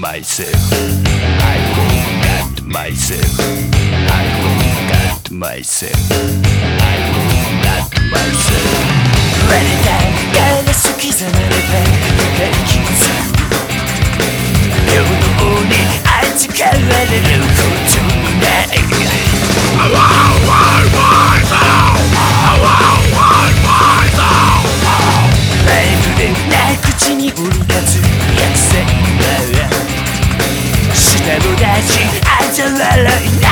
myself. I forgot myself. I forgot myself. I forgot myself. Yeniden gelmesi gizlenirken Herkese Yolumu artık el veririm to ne? to.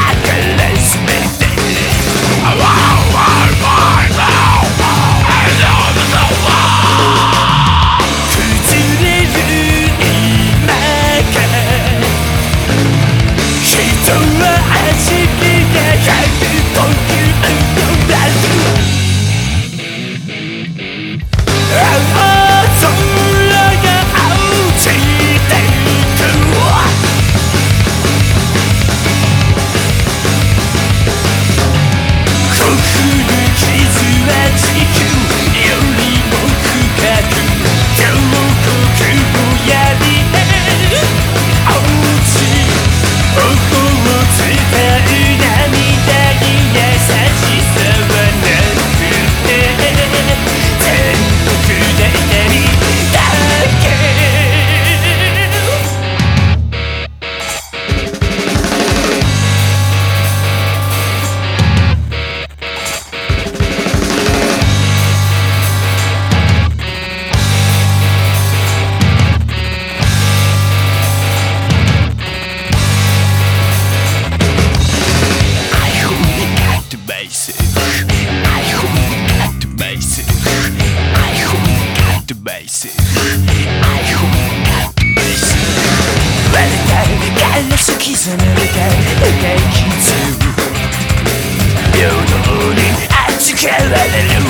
bet basis I hold that basis 彼の刻まれた描き図平等に扱われる